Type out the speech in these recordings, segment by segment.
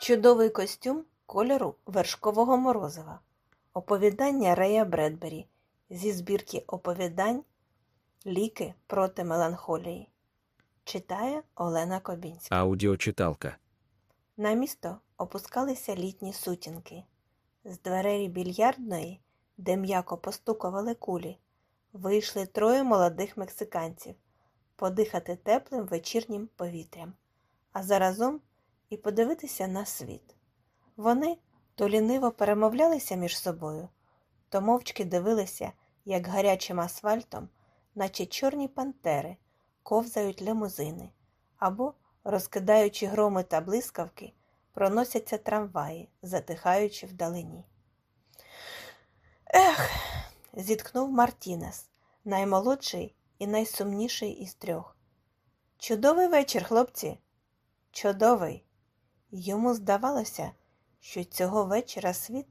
Чудовий костюм кольору вершкового морозива. Оповідання Рея Бредбері зі збірки оповідань Ліки проти меланхолії. Читає Олена Кобінська. Аудіочиталка. На місто опускалися літні сутінки. З дверей більярдної, де м'яко постукували кулі, вийшли троє молодих мексиканців подихати теплим вечірнім повітрям, а заразом і подивитися на світ. Вони то ліниво перемовлялися між собою, то мовчки дивилися, як гарячим асфальтом, наче чорні пантери, ковзають лимузини, або, розкидаючи громи та блискавки, проносяться трамваї, затихаючи вдалині. Ех, зіткнув Мартінес, наймолодший і найсумніший із трьох. Чудовий вечір, хлопці. Чудовий. Йому здавалося, що цього вечора світ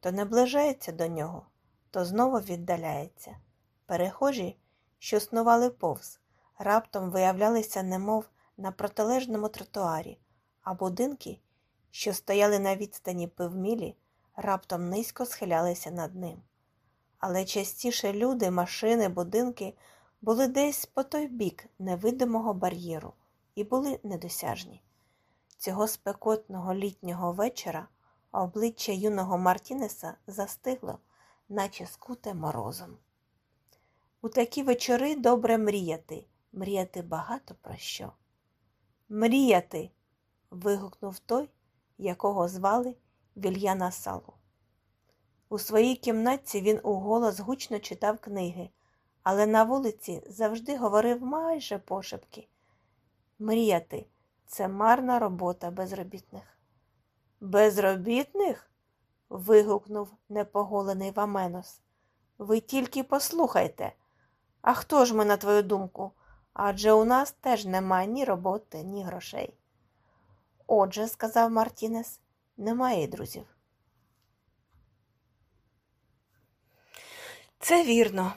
то наближається до нього, то знову віддаляється. Перехожі, що снували повз, раптом виявлялися немов на протилежному тротуарі, а будинки, що стояли на відстані півмілі, раптом низько схилялися над ним. Але частіше люди, машини, будинки були десь по той бік невидимого бар'єру і були недосяжні. Цього спекотного літнього вечора обличчя юного Мартінеса застигло, наче скуте морозом. У такі вечори добре мріяти, мріяти багато про що. Мріяти. вигукнув той, якого звали Вільяна Салу. У своїй кімнатці він уголос гучно читав книги, але на вулиці завжди говорив майже пошепки. Мріяти це марна робота безробітних. Безробітних? вигукнув непоголений Ваменос. Ви тільки послухайте. А хто ж ми, на твою думку? Адже у нас теж немає ні роботи, ні грошей. Отже, сказав Мартінес, немає друзів. Це вірно.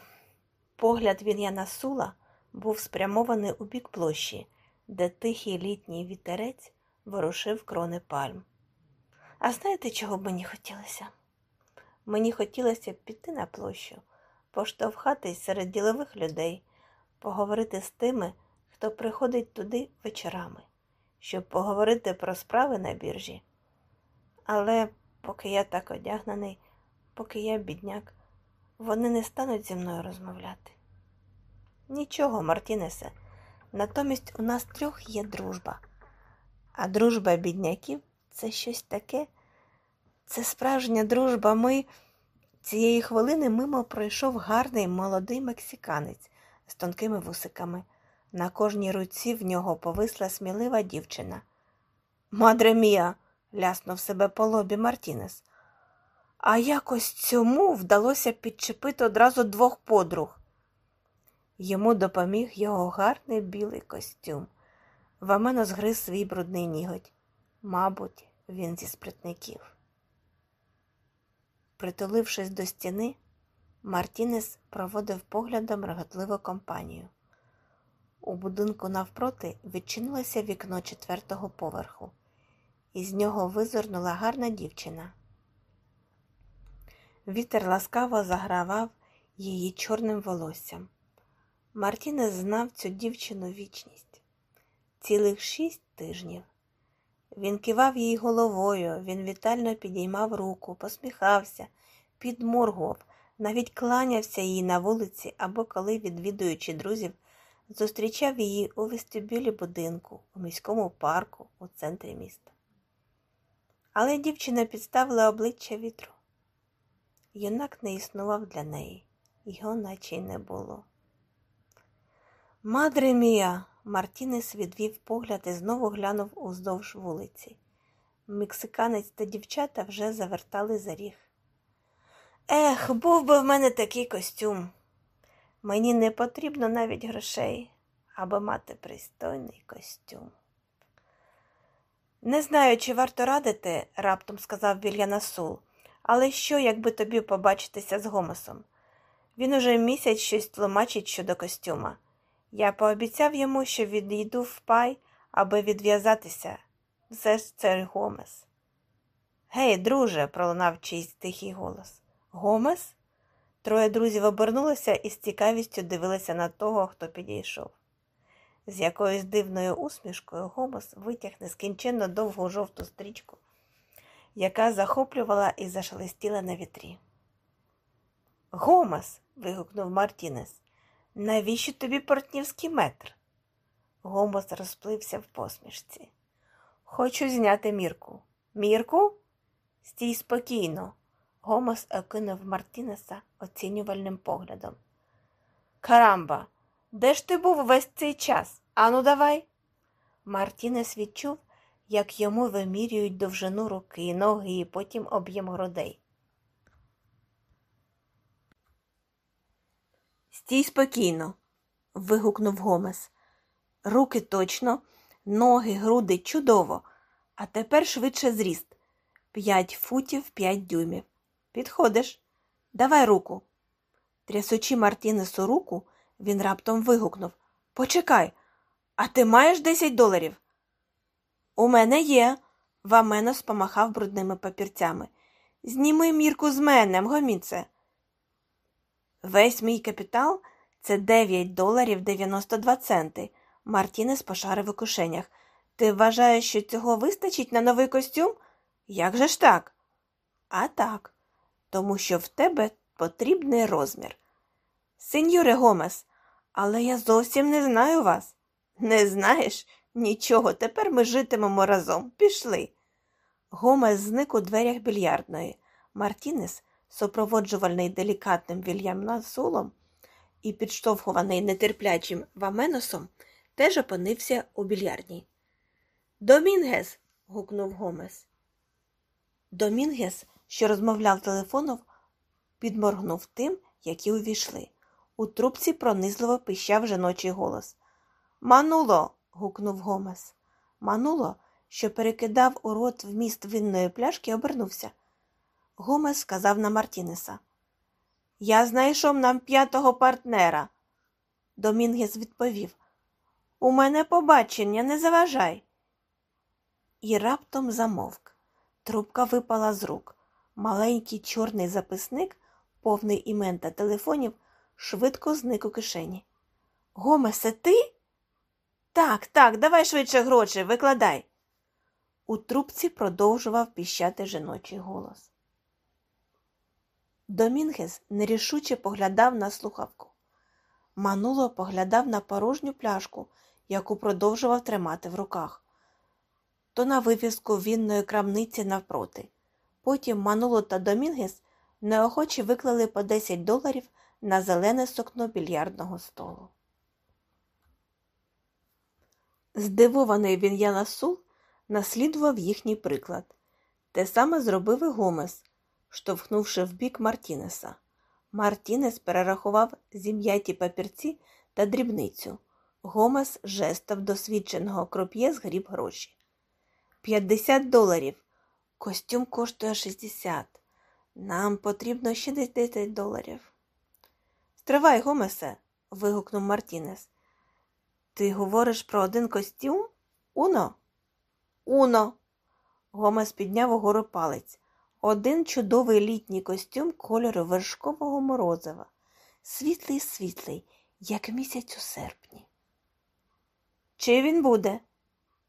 Погляд Вільяна Сула був спрямований у бік площі, де тихий літній вітерець ворушив крони пальм. А знаєте, чого мені хотілося? Мені хотілося піти на площу, поштовхатись серед ділових людей, поговорити з тими, хто приходить туди вечорами, щоб поговорити про справи на біржі. Але поки я так одягнений, поки я бідняк, вони не стануть зі мною розмовляти. Нічого, Мартінесе, натомість у нас трьох є дружба, а дружба бідняків це щось таке. Це справжня дружба. Ми цієї хвилини мимо пройшов гарний молодий мексиканець з тонкими вусиками. На кожній руці в нього повисла смілива дівчина. Мадре мія, ляснув себе по лобі Мартінес. А якось цьому вдалося підчепити одразу двох подруг. Йому допоміг його гарний білий костюм. Вамено згриз свій брудний ніготь. Мабуть, він зі спритників. Притулившись до стіни, Мартінес проводив поглядом реготливу компанію. У будинку навпроти відчинилося вікно четвертого поверху, і з нього визирнула гарна дівчина. Вітер ласкаво загравав її чорним волоссям. Мартінес знав цю дівчину вічність цілих шість тижнів. Він кивав їй головою, він вітально підіймав руку, посміхався, підморгував, навіть кланявся їй на вулиці або коли, відвідуючи друзів, зустрічав її у вестибюлі будинку, у міському парку, у центрі міста. Але дівчина підставила обличчя вітру. Юнак не існував для неї, його наче й не було. Мадре мія! Мартінес відвів погляд і знову глянув уздовж вулиці. Мексиканець та дівчата вже завертали за ріг. Ех, був би в мене такий костюм. Мені не потрібно навіть грошей, аби мати пристойний костюм. Не знаю, чи варто радити, раптом сказав Вільянасул, але що, якби тобі побачитися з Гомесом? Він уже місяць щось тлумачить щодо костюма. Я пообіцяв йому, що відійду в пай, аби відв'язатися. Все ж це Гомес. Гей, друже, пролунав чийсь тихий голос. Гомес? Троє друзів обернулися і з цікавістю дивилися на того, хто підійшов. З якоюсь дивною усмішкою Гомес витяг нескінченно довгу жовту стрічку, яка захоплювала і зашелестіла на вітрі. Гомес. вигукнув Мартінес. Навіщо тобі портнівський метр? Гомес розплився в посмішці. Хочу зняти мірку. Мірку? Стій спокійно. Гомес окинув Мартінеса оцінювальним поглядом. Карамба, де ж ти був весь цей час? Ану, давай. Мартінес відчув, як йому вимірюють довжину руки, ноги і потім об'єм грудей. Стій спокійно. вигукнув Гомес. Руки точно, ноги, груди чудово, а тепер швидше зріст. П'ять футів п'ять дюймів. Підходиш? Давай руку. Трясучи Мартінесу руку, він раптом вигукнув Почекай, а ти маєш десять доларів? У мене є. Ваменос помахав брудними папірцями. Зніми мірку з мене, мгоміце. Весь мій капітал це 9 доларів 92 центи. Мартінес пошарив у кишенях. Ти вважаєш, що цього вистачить на новий костюм? Як же ж так? А так, тому що в тебе потрібний розмір. Сеньоре Гомес, але я зовсім не знаю вас. Не знаєш? Нічого, тепер ми житимемо разом. Пішли. Гомес зник у дверях більярдної. Мартінес супроводжувальний делікатним Вільям Насулом і підштовхуваний нетерплячим Ваменосом, теж опинився у більярдній. Домінгес. гукнув Гомес. Домінгес, що розмовляв телефоном, підморгнув тим, які увійшли. У трубці пронизливо пищав жіночий голос. Мануло. гукнув Гомес. Мануло, що перекидав у рот вміст винної пляшки, обернувся. Гомес сказав на Мартінеса. Я знайшов нам п'ятого партнера. Домінгес відповів. У мене побачення, не заважай. І раптом замовк. Трубка випала з рук. Маленький чорний записник, повний імен та телефонів, швидко зник у кишені. Гомесе, ти? Так, так, давай швидше гроші, викладай. У трубці продовжував піщати жіночий голос. Домінгес нерішуче поглядав на слухавку. Мануло поглядав на порожню пляшку, яку продовжував тримати в руках, то на вивіску вінної крамниці навпроти. Потім Мануло та Домінгес неохоче виклали по 10 доларів на зелене сокно більярдного столу. Здивований Він'яна Сул наслідував їхній приклад. Те саме зробив і Гомес штовхнувши в бік Мартінеса. Мартінес перерахував зім'яті папірці та дрібницю. Гомес жестав досвідченого кроп'є згріб гроші. П'ятдесят доларів. Костюм коштує шістдесят. Нам потрібно ще десять доларів. Стривай, Гомесе. вигукнув Мартінес. Ти говориш про один костюм? Уно? Уно. Гомес підняв угору палець. Один чудовий літній костюм кольору вершкового морозива, світлий світлий, як місяць у серпні. Чи він буде?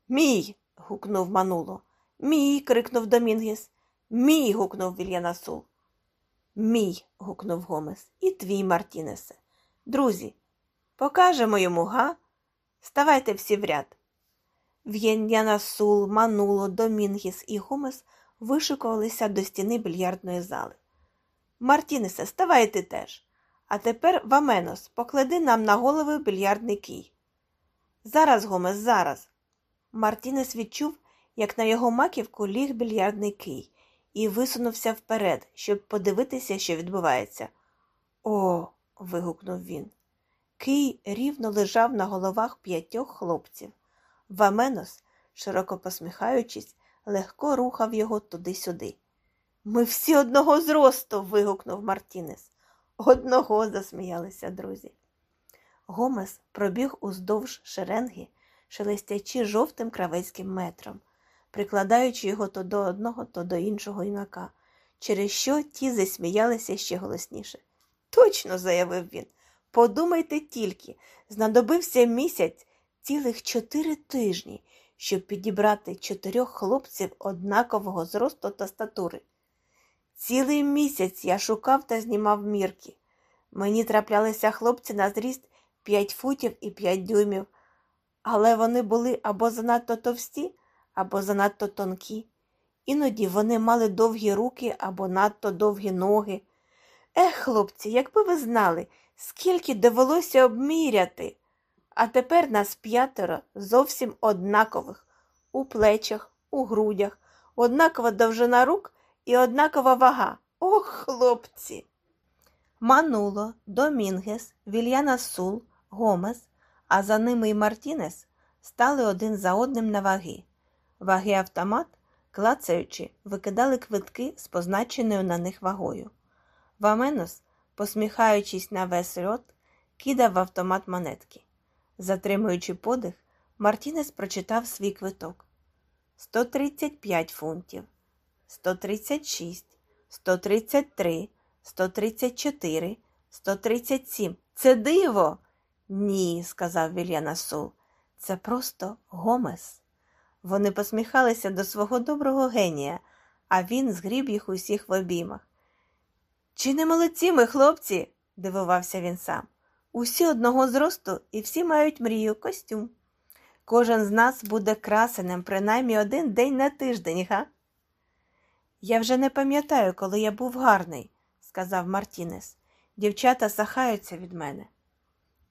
Мій. гукнув Мануло. Мій. крикнув Домінгес. Мій. гукнув Вільянасул. Мій. гукнув Гомес. І твій, Мартінесе. Друзі, покажемо йому, га? Ставайте всі в ряд. В'єнянасул, Мануло, Домінгес і Гомес вишикувалися до стіни більярдної зали. Мартінесе, ставай ти теж. А тепер, Ваменос, поклади нам на голови більярдний кій. Зараз, Гомес, зараз. Мартінес відчув, як на його маківку ліг більярдний кий, і висунувся вперед, щоб подивитися, що відбувається. О. вигукнув він. Кий рівно лежав на головах п'ятьох хлопців. Ваменос, широко посміхаючись, легко рухав його туди-сюди. Ми всі одного зросту. вигукнув Мартінес. Одного засміялися друзі. Гомес пробіг уздовж шеренги, шелестячи жовтим кравецьким метром. прикладаючи його то до одного, то до іншого юнака, через що ті засміялися ще голосніше. Точно, заявив він. Подумайте тільки, знадобився місяць цілих чотири тижні, щоб підібрати чотирьох хлопців однакового зросту та статури. Цілий місяць я шукав та знімав мірки. Мені траплялися хлопці на зріст 5 футів і 5 дюймів, але вони були або занадто товсті, або занадто тонкі. Іноді вони мали довгі руки або надто довгі ноги. Ех, хлопці, якби ви знали, скільки довелося обміряти. А тепер нас п'ятеро зовсім однакових у плечах, у грудях, однакова довжина рук і однакова вага. Ох, хлопці. Мануло, Домінгес, Вільяна Сул, Гомес, а за ними й Мартінес стали один за одним на ваги. Ваги автомат, клацаючи, викидали квитки з позначеною на них вагою. Ваменос, посміхаючись на весь льот, кидав в автомат монетки. Затримуючи подих, Мартінес прочитав свій квиток 135 фунтів, 136, 133, 134, 137. Це диво. Ні, сказав Вільяна Сул. Це просто Гомес. Вони посміхалися до свого доброго генія, а він згріб їх усіх в обіймах. Чи не молодці ми, хлопці? дивувався він сам. Усі одного зросту і всі мають мрію костюм. Кожен з нас буде красеним принаймні один день на тиждень, га? Я вже не пам'ятаю, коли я був гарний, сказав Мартінес. Дівчата сахаються від мене.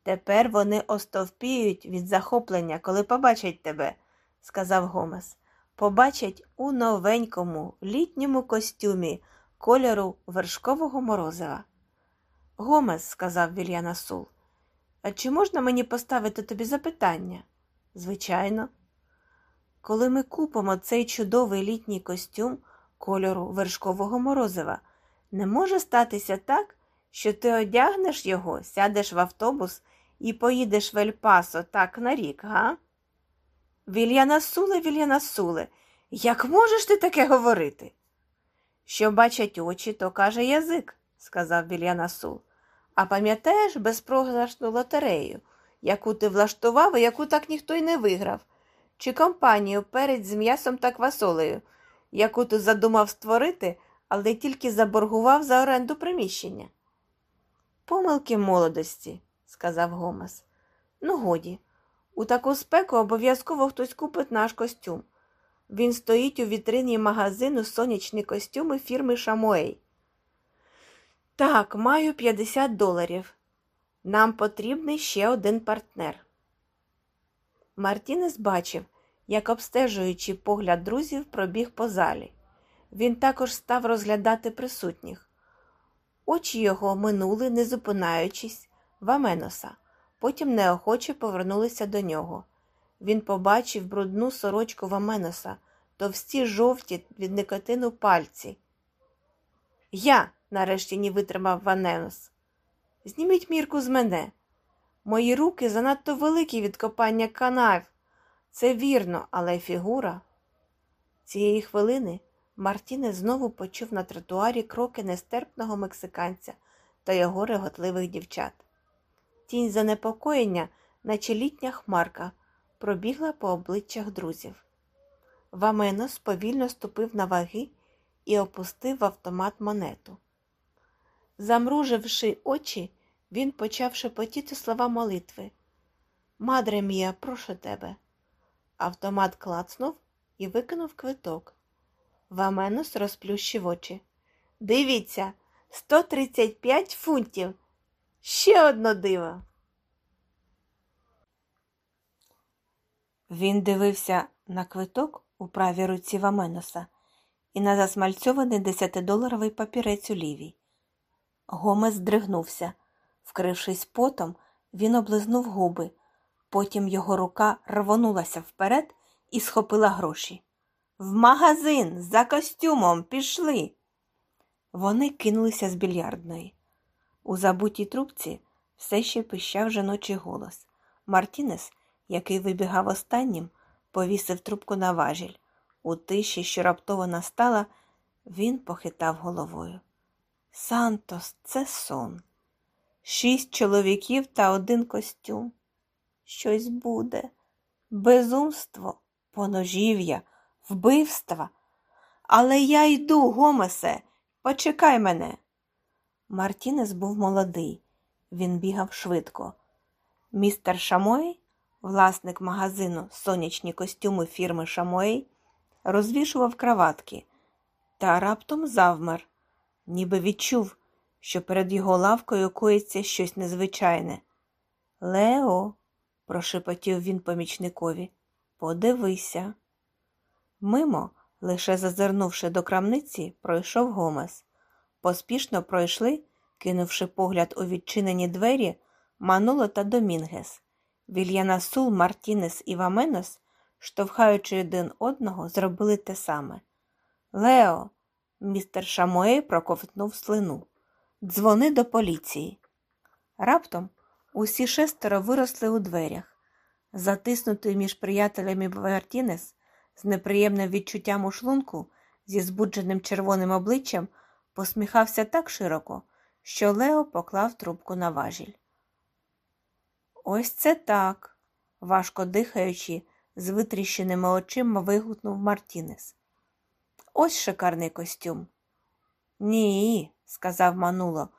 Тепер вони остовпіють від захоплення, коли побачать тебе, сказав Гомес. Побачать у новенькому літньому костюмі кольору вершкового морозива. Гомес, сказав Вільяна Сул, а чи можна мені поставити тобі запитання? Звичайно. Коли ми купимо цей чудовий літній костюм кольору вершкового морозива, не може статися так, що ти одягнеш його, сядеш в автобус і поїдеш в Ельпасо так на рік, га? Вільяна Суле, Вільяна Суле, як можеш ти таке говорити? Що бачать очі, то каже язик, сказав Вільяна Сул. А пам'ятаєш безпрограшну лотерею, яку ти влаштував і яку так ніхто й не виграв, чи компанію перець з м'ясом та квасолею, яку ти задумав створити, але тільки заборгував за оренду приміщення? Помилки молодості, сказав Гомес. Ну, годі, у таку спеку обов'язково хтось купить наш костюм. Він стоїть у вітрині магазину сонячні костюми фірми Шамуей. Так, маю 50 доларів. Нам потрібний ще один партнер. Мартінес бачив, як, обстежуючи погляд друзів, пробіг по залі. Він також став розглядати присутніх. Очі його минули, не зупинаючись, Ваменоса, потім неохоче повернулися до нього. Він побачив брудну сорочку Ваменоса, товсті жовті від никотину пальці. Я, нарешті не витримав Ваненос. Зніміть мірку з мене. Мої руки занадто великі від копання канав. Це вірно, але фігура. Цієї хвилини Мартіне знову почув на тротуарі кроки нестерпного мексиканця та його реготливих дівчат. Тінь занепокоєння, наче літня хмарка, пробігла по обличчях друзів. Ваменос повільно ступив на ваги і опустив в автомат монету. Замруживши очі, він почав шепотіти слова молитви. Мадре мія, прошу тебе. Автомат клацнув і викинув квиток. Ваменос розплющив очі. Дивіться, 135 фунтів. Ще одно диво. Він дивився на квиток у правій руці Ваменоса і на засмальцьований десятидоларовий папірець у лівій. Гомес здригнувся. Вкрившись потом, він облизнув губи. Потім його рука рвонулася вперед і схопила гроші. В магазин за костюмом пішли. Вони кинулися з більярдної. У забутій трубці все ще пищав жіночий голос. Мартінес, який вибігав останнім, повісив трубку на важіль. У тиші, що раптово настала, він похитав головою. Сантос, це сон. Шість чоловіків та один костюм. Щось буде. Безумство, поножів'я, вбивства. Але я йду, Гомесе, почекай мене. Мартінес був молодий, він бігав швидко. Містер Шамой, власник магазину сонячні костюми фірми Шамой, розвішував краватки та раптом завмер, ніби відчув, що перед його лавкою коїться щось незвичайне. Лео, прошепотів він помічникові, подивися. Мимо, лише зазирнувши до крамниці, пройшов Гомес. Поспішно пройшли, кинувши погляд у відчинені двері, Мануло та Домінгес. Вільянасул, Мартінес і Ваменос, штовхаючи один одного, зробили те саме. Лео, містер Шамоей проковтнув слину. Дзвони до поліції. Раптом усі шестеро виросли у дверях. Затиснутий між приятелями Мартінес, з неприємним відчуттям у шлунку, зі збудженим червоним обличчям, посміхався так широко, що Лео поклав трубку на важіль. Ось це так, важко дихаючи, з витріщеними очима вигукнув Мартінес. Ось шикарний костюм. Ні, сказав Мануло,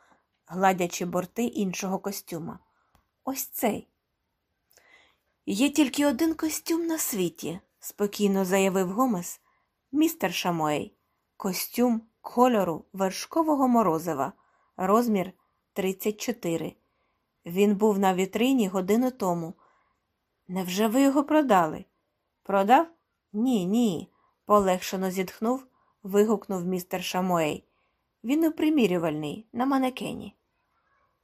гладячи борти іншого костюма. Ось цей. Є тільки один костюм на світі, спокійно заявив Гомес, містер Шамоей. Костюм кольору вершкового морозива, розмір 34. Він був на вітрині годину тому. Невже ви його продали? Продав? Ні, ні, полегшено зітхнув, вигукнув містер Шамоей. Він упримірювальний, на манекені.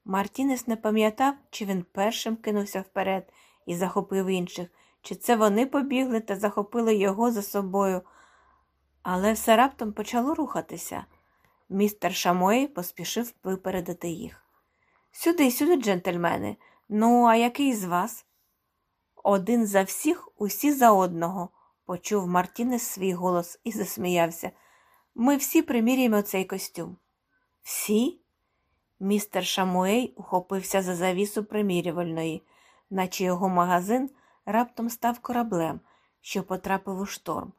Мартінес не пам'ятав, чи він першим кинувся вперед і захопив інших, чи це вони побігли та захопили його за собою. Але все раптом почало рухатися. Містер Шамоей поспішив випередити їх. Сюди, сюди, джентльмени. Ну, а який з вас? Один за всіх, усі за одного, почув Мартінес свій голос і засміявся. Ми всі приміряємо цей костюм. Всі? Містер Шамуей ухопився за завісу примірювальної, наче його магазин раптом став кораблем, що потрапив у шторм.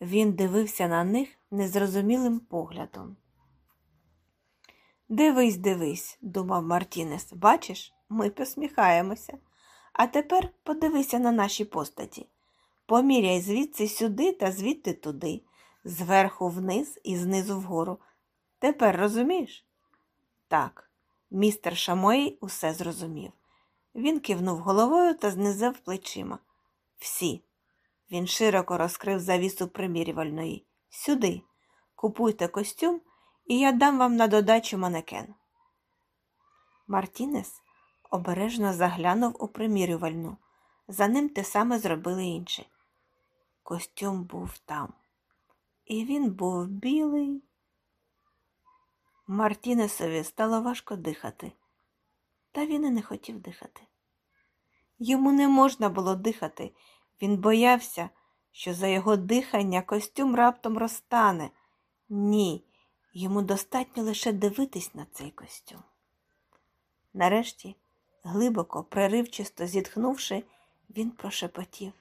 Він дивився на них незрозумілим поглядом. Дивись, дивись, думав Мартінес. Бачиш, ми посміхаємося. А тепер подивися на наші постаті. Поміряй звідси сюди та звідти туди, зверху вниз і знизу вгору. Тепер розумієш? Так, містер Шамой усе зрозумів. Він кивнув головою та знизав плечима. Всі. Він широко розкрив завісу примірювальної. Сюди. Купуйте костюм, і я дам вам на додачу манекен. Мартінес обережно заглянув у примірювальну. За ним те саме зробили інші. Костюм був там. І він був білий. Мартінесові стало важко дихати, та він і не хотів дихати. Йому не можна було дихати, він боявся, що за його дихання костюм раптом розтане. Ні, йому достатньо лише дивитись на цей костюм. Нарешті, глибоко, преривчисто зітхнувши, він прошепотів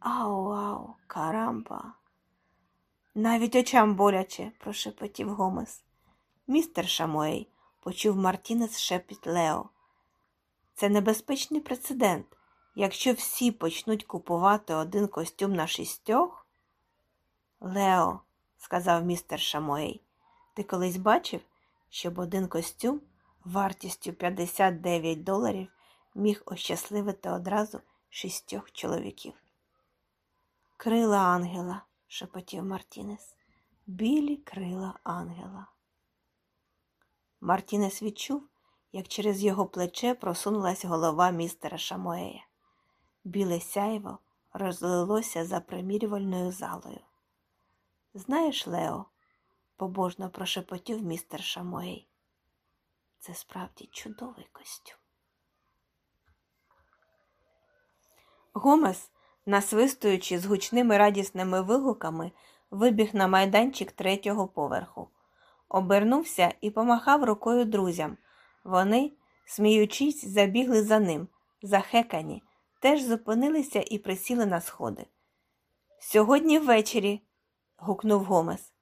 Ау, ау, карамба. Навіть очам боляче, прошепотів Гомес. Містер Шамуей, почув Мартінес шепіт Лео. Це небезпечний прецедент. Якщо всі почнуть купувати один костюм на шістьох. Лео, сказав містер Шамуей, ти колись бачив, щоб один костюм вартістю 59 доларів міг ощасливити одразу шістьох чоловіків. Крила ангела, шепотів Мартінес, білі крила ангела. Мартінес відчув, як через його плече просунулась голова містера Шамоея. Біле сяйво розлилося за примірювальною залою. Знаєш, Лео, побожно прошепотів містер Шамоей, це справді чудовий костюм. Гомес насвистуючи з гучними радісними вигуками, вибіг на майданчик третього поверху. Обернувся і помахав рукою друзям. Вони, сміючись, забігли за ним, захекані, теж зупинилися і присіли на сходи. Сьогодні ввечері, гукнув Гомес.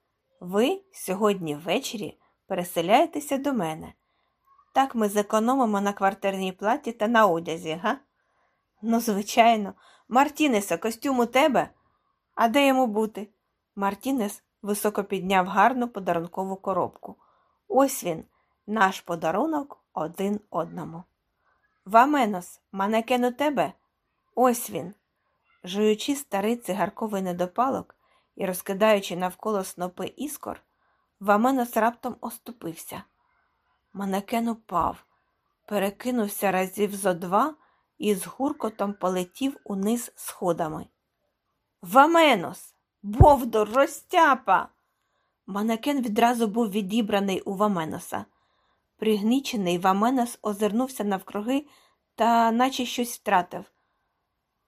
Ви сьогодні ввечері переселяєтеся до мене. Так ми зекономимо на квартирній платі та на одязі, га? Ну, звичайно, Мартінеса, костюм у тебе? А де йому бути? Мартінес високо підняв гарну подарункову коробку. Ось він, наш подарунок один одному. Ваменос, манекен у тебе? Ось він. Жуючи старий цигарковий недопалок і розкидаючи навколо снопи іскор, Ваменос раптом оступився. Манекен упав, перекинувся разів зо два і з гуркотом полетів униз сходами. Ваменос, Бовдор, розтяпа. Манекен відразу був відібраний у Ваменоса. Пригнічений Ваменос озирнувся навкруги та наче щось втратив.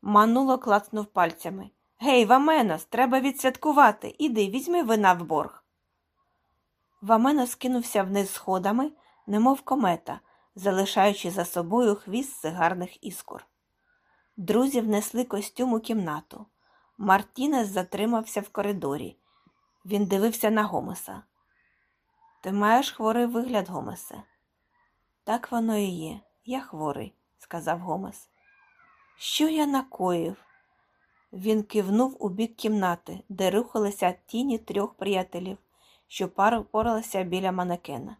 Мануло клацнув пальцями. Гей, Ваменос, треба відсвяткувати. Іди, візьми вина в борг. Ваменос кинувся вниз сходами, немов комета, залишаючи за собою хвіст сигарних іскор. Друзі внесли костюм у кімнату. Мартінес затримався в коридорі. Він дивився на Гомеса. Ти маєш хворий вигляд, Гомесе. Так воно і є. Я хворий, сказав Гомес. Що я накоїв? Він кивнув у бік кімнати, де рухалися тіні трьох приятелів, що поралися біля манекена.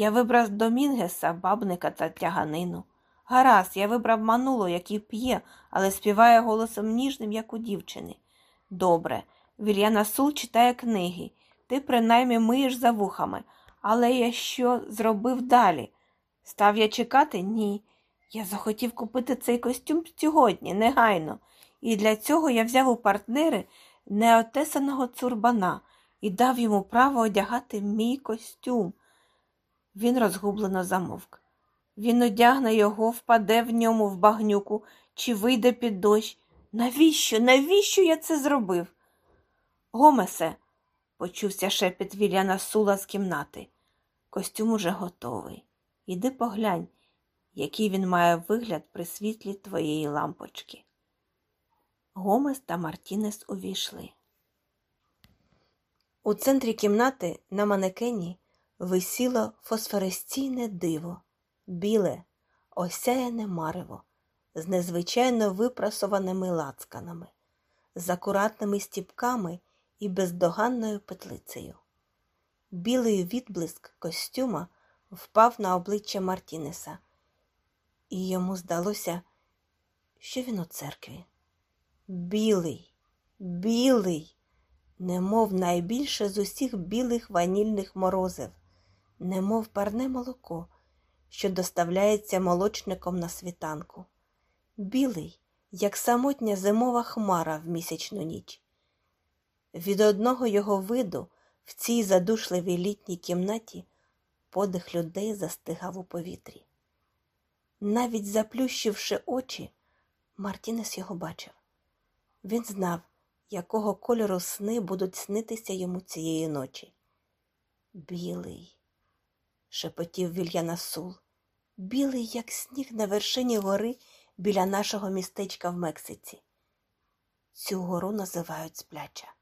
Я вибрав Домінгеса, бабника та тяганину. Гаразд, я вибрав мануло, який п'є, але співає голосом ніжним, як у дівчини. Добре, Вільяна Сул читає книги. Ти принаймні миєш за вухами. Але я що зробив далі? Став я чекати? Ні. Я захотів купити цей костюм сьогодні, негайно, і для цього я взяв у партнери неотесаного цурбана і дав йому право одягати мій костюм. Він розгублено замовк. Він одягне його, впаде в ньому в багнюку чи вийде під дощ. Навіщо? Навіщо я це зробив? Гомесе, почувся шепіт Вільяна Сула з кімнати. Костюм уже готовий. Іди поглянь, який він має вигляд при світлі твоєї лампочки. Гомес та Мартінес увійшли. У центрі кімнати на манекені висіло фосфоресційне диво, біле, осяяне марево, з незвичайно випрасованими лацканами, з акуратними стіпками і бездоганною петлицею. Білий відблиск костюма впав на обличчя Мартінеса, і йому здалося, що він у церкві. Білий, білий, немов найбільше з усіх білих ванільних морозив, немов парне молоко, що доставляється молочником на світанку. Білий, як самотня зимова хмара в місячну ніч. Від одного його виду в цій задушливій літній кімнаті подих людей застигав у повітрі. Навіть заплющивши очі, Мартінес його бачив. Він знав, якого кольору сни будуть снитися йому цієї ночі. Білий, шепотів Вільяна Сул, білий, як сніг на вершині гори біля нашого містечка в Мексиці. Цю гору називають спляча.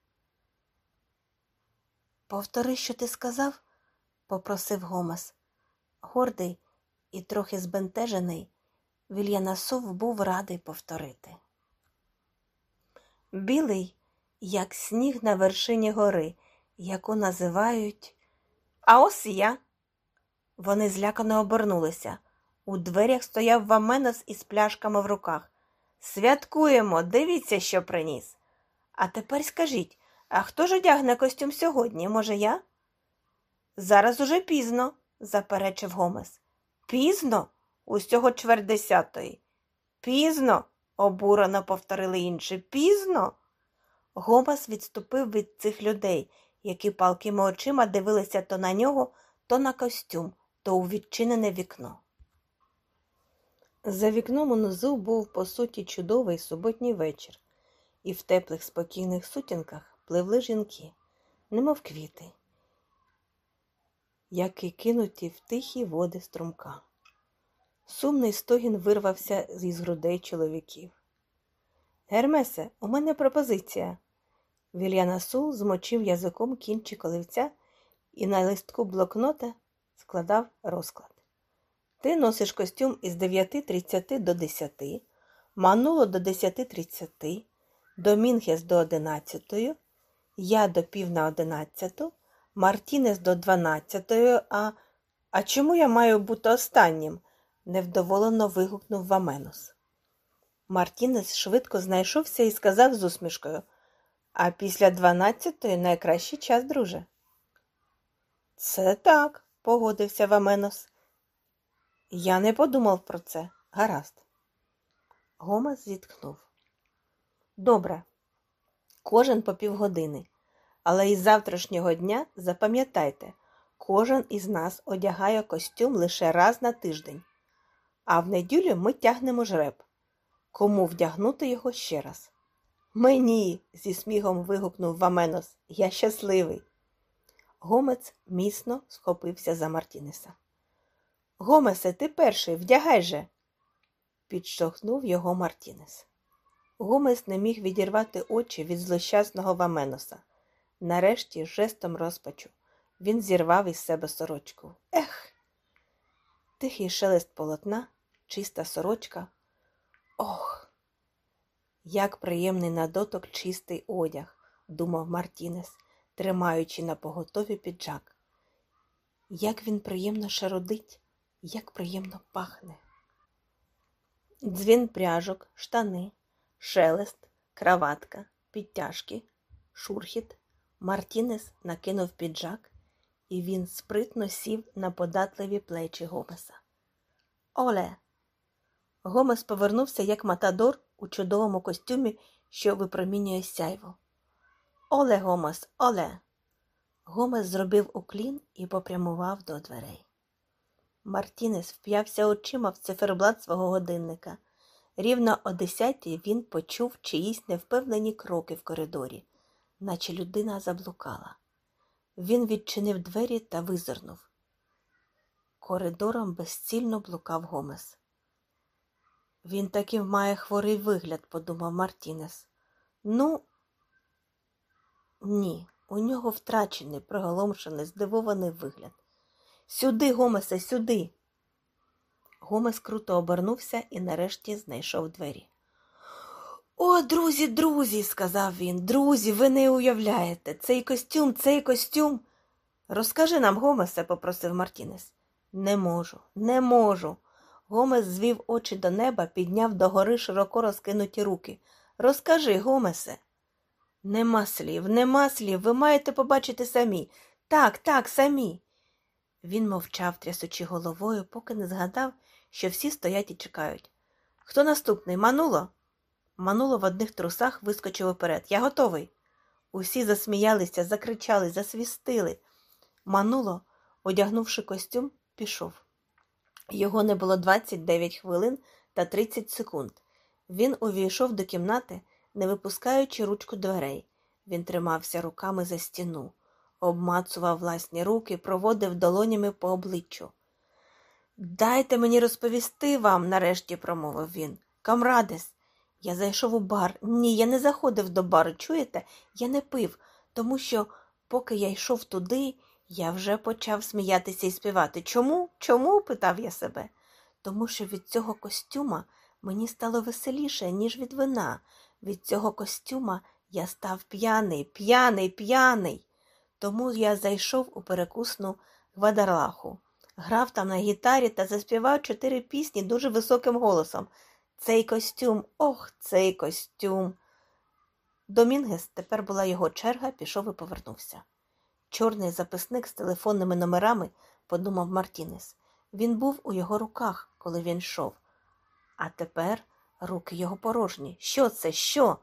Повтори, що ти сказав, попросив Гомес. Гордий і трохи збентежений, Вільянасов був радий повторити. Білий, як сніг на вершині гори, яку називають. А ось я. Вони злякано обернулися. У дверях стояв Ваменос із пляшками в руках. Святкуємо, дивіться, що приніс. А тепер скажіть, а хто ж одягне костюм сьогодні? Може, я? Зараз уже пізно, заперечив Гомес. Пізно? Усього чверть десятої. Пізно, обурено повторили інші. Пізно. Гомес відступив від цих людей, які палкими очима дивилися то на нього, то на костюм, то у відчинене вікно. За вікном унизу був по суті чудовий суботній вечір, і в теплих спокійних сутінках пливли жінки, немов квіти, які кинуті в тихі води струмка. Сумний стогін вирвався із грудей чоловіків. Гермесе, у мене пропозиція. Вільяна Сул змочив язиком кінчик оливця і на листку блокнота складав розклад. Ти носиш костюм із 9.30 до 10, Мануло до 10.30, Домінгес до 11, я до пів на 11, Мартінес до 12, а А чому я маю бути останнім? невдоволено вигукнув Ваменус. Мартінес швидко знайшовся і сказав з усмішкою А після дванадцятої найкращий час, друже. Це так, погодився Ваменос. Я не подумав про це. Гаразд. Гомес зітхнув. Добре, кожен по півгодини. Але із завтрашнього дня запам'ятайте, кожен із нас одягає костюм лише раз на тиждень, а в неділю ми тягнемо жреб. Кому вдягнути його ще раз? Мені, зі сміхом вигукнув Ваменос, я щасливий. Гомець міцно схопився за Мартінеса. Гомесе, ти перший, вдягай же, підштовхнув його Мартінес. Гомес не міг відірвати очі від злощасного Ваменоса. Нарешті, жестом розпачу, він зірвав із себе сорочку. Ех! Тихий шелест полотна, чиста сорочка. Ох! Як приємний на доток чистий одяг, думав Мартінес, тримаючи на поготові піджак. Як він приємно шародить, як приємно пахне. Дзвін пряжок, штани, шелест, краватка, підтяжки, шурхіт. Мартінес накинув піджак, і він спритно сів на податливі плечі Гомеса. Оле! Гомес повернувся, як матадор у чудовому костюмі, що випромінює сяйво. Оле, Гомес, Оле! Гомес зробив уклін і попрямував до дверей. Мартінес вп'явся очима в циферблат свого годинника. Рівно о десятій він почув чиїсь невпевнені кроки в коридорі, наче людина заблукала. Він відчинив двері та визирнув. Коридором безцільно блукав Гомес. Він таки має хворий вигляд, подумав Мартінес. Ну, ні, у нього втрачений, приголомшений, здивований вигляд. Сюди, Гомесе, сюди. Гомес круто обернувся і нарешті знайшов двері. О, друзі, друзі, сказав він. Друзі, ви не уявляєте. Цей костюм, цей костюм. Розкажи нам, Гомесе, попросив Мартінес. Не можу, не можу. Гомес звів очі до неба, підняв догори широко розкинуті руки. Розкажи, Гомесе. Нема слів, нема слів. Ви маєте побачити самі. Так, так, самі. Він мовчав, трясучи головою, поки не згадав, що всі стоять і чекають. Хто наступний? Мануло? Мануло в одних трусах вискочив уперед. Я готовий. Усі засміялися, закричали, засвістили. Мануло, одягнувши костюм, пішов. Його не було 29 хвилин та 30 секунд. Він увійшов до кімнати, не випускаючи ручку дверей. Він тримався руками за стіну обмацував власні руки, проводив долонями по обличчю. Дайте мені розповісти вам, нарешті промовив він. Камрадес, я зайшов у бар. Ні, я не заходив до бару, чуєте? Я не пив, тому що, поки я йшов туди, я вже почав сміятися і співати. Чому? Чому? питав я себе. Тому що від цього костюма мені стало веселіше, ніж від вина. Від цього костюма я став п'яний, п'яний, п'яний. Тому я зайшов у перекусну Гвадарлаху, грав там на гітарі та заспівав чотири пісні дуже високим голосом. Цей костюм, ох, цей костюм. Домінгес, тепер була його черга, пішов і повернувся. Чорний записник з телефонними номерами, подумав Мартінес. Він був у його руках, коли він йшов. А тепер руки його порожні. Що це? Що?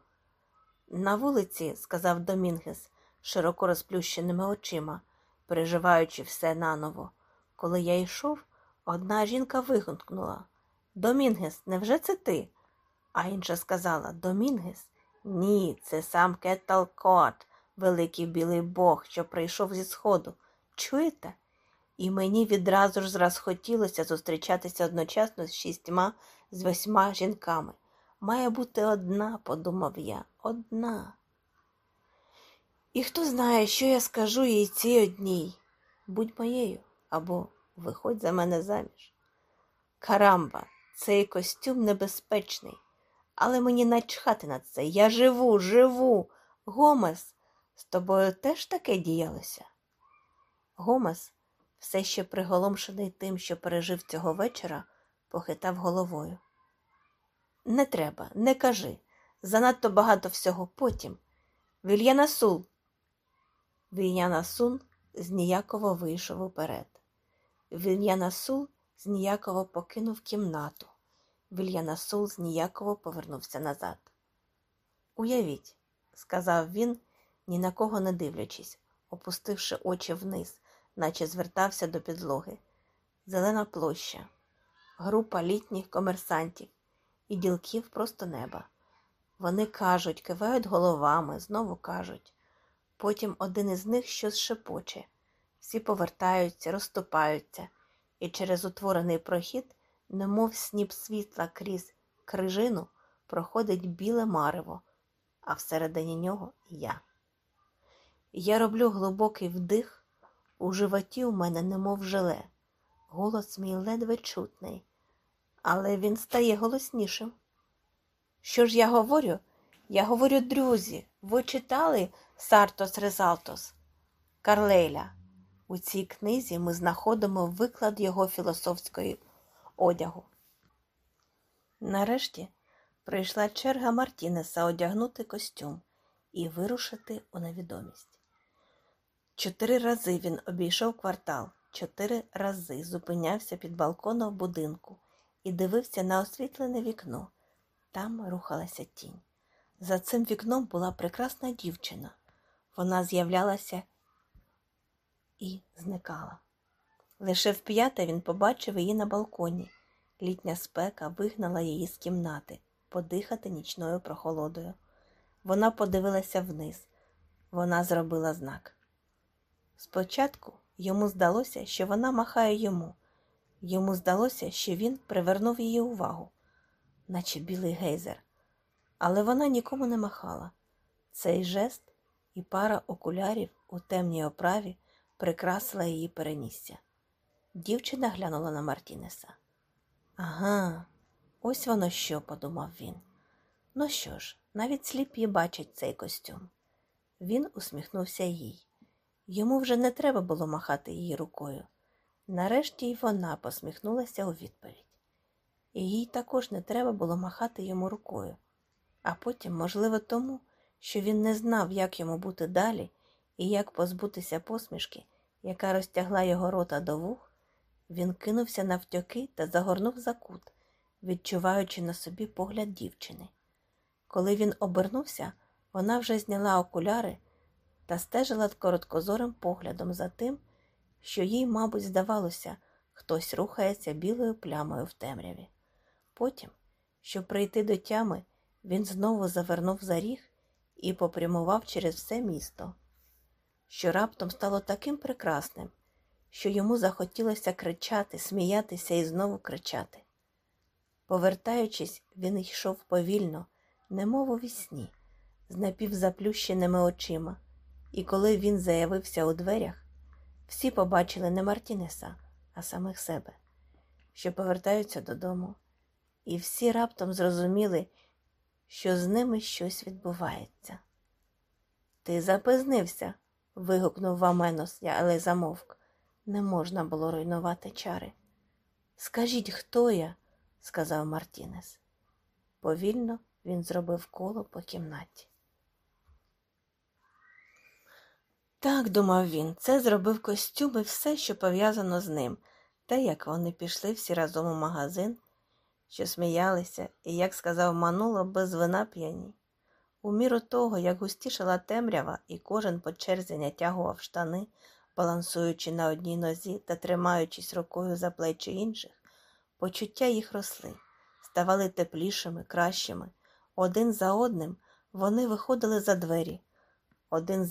На вулиці, сказав Домінгес, широко розплющеними очима, переживаючи все наново. Коли я йшов, одна жінка вигукнула Домінгес, невже це ти? А інша сказала Домінгес? Ні, це сам Кеталкоат, великий білий бог, що прийшов зі сходу. Чуєте? І мені відразу ж зраз хотілося зустрічатися одночасно з шістьма, з восьма жінками. Має бути одна, подумав я, одна. І хто знає, що я скажу їй цій одній. Будь моєю або виходь за мене заміж. Карамба, цей костюм небезпечний, але мені начхати на це. Я живу, живу. Гомес, з тобою теж таке діялося? Гомес, все ще приголомшений тим, що пережив цього вечора, похитав головою. Не треба, не кажи. Занадто багато всього потім. Вільяна Сул. Вільяна Сун зніяково вийшов уперед. Вільяна Сул зніяково покинув кімнату. Вільяна Сул зніяково повернувся назад. Уявіть, сказав він, ні на кого не дивлячись, опустивши очі вниз, наче звертався до підлоги. Зелена площа, група літніх комерсантів і ділків просто неба. Вони кажуть, кивають головами, знову кажуть. Потім один із них щось шепоче. Всі повертаються, розступаються, і через утворений прохід, немов сніп світла крізь крижину, проходить біле марево, а всередині нього я. Я роблю глибокий вдих, у животі у мене немов желе. Голос мій ледве чутний, але він стає голоснішим. Що ж я говорю? Я говорю, друзі, ви читали Сартос Резалтос Карлейля? У цій книзі ми знаходимо виклад його філософської одягу. Нарешті прийшла черга Мартінеса одягнути костюм і вирушити у невідомість. Чотири рази він обійшов квартал, чотири рази зупинявся під балконом будинку і дивився на освітлене вікно. Там рухалася тінь. За цим вікном була прекрасна дівчина. Вона з'являлася і зникала. Лише вп'яте він побачив її на балконі. Літня спека вигнала її з кімнати подихати нічною прохолодою. Вона подивилася вниз. Вона зробила знак. Спочатку йому здалося, що вона махає йому. Йому здалося, що він привернув її увагу, наче білий гейзер. Але вона нікому не махала. Цей жест і пара окулярів у темній оправі прикрасила її перенісся. Дівчина глянула на Мартінеса. Ага, ось воно що, подумав він. Ну що ж, навіть сліпі бачать цей костюм. Він усміхнувся їй. Йому вже не треба було махати її рукою. Нарешті й вона посміхнулася у відповідь. І їй також не треба було махати йому рукою, а потім, можливо, тому, що він не знав, як йому бути далі і як позбутися посмішки, яка розтягла його рота до вух, він кинувся навтьоки та загорнув за кут, відчуваючи на собі погляд дівчини. Коли він обернувся, вона вже зняла окуляри та стежила короткозорим поглядом за тим, що їй, мабуть, здавалося, хтось рухається білою плямою в темряві. Потім, щоб прийти до тями, він знову завернув за ріг і попрямував через все місто, що раптом стало таким прекрасним, що йому захотілося кричати, сміятися і знову кричати. Повертаючись, він йшов повільно, немов у вісні, з напівзаплющеними очима, і коли він заявився у дверях, всі побачили не Мартінеса, а самих себе, що повертаються додому, і всі раптом зрозуміли, що з ними щось відбувається. Ти запізнився. вигукнув Ваменос, але замовк. Не можна було руйнувати чари. Скажіть, хто я? сказав Мартінес. Повільно він зробив коло по кімнаті. Так, думав він, це зробив костюм і все, що пов'язано з ним, те, як вони пішли всі разом у магазин, що сміялися, і, як сказав Мануло, без вина п'яні. У міру того, як густішала темрява, і кожен по черзі натягував штани, балансуючи на одній нозі та тримаючись рукою за плечі інших, почуття їх росли. ставали теплішими, кращими. Один за одним вони виходили за двері, один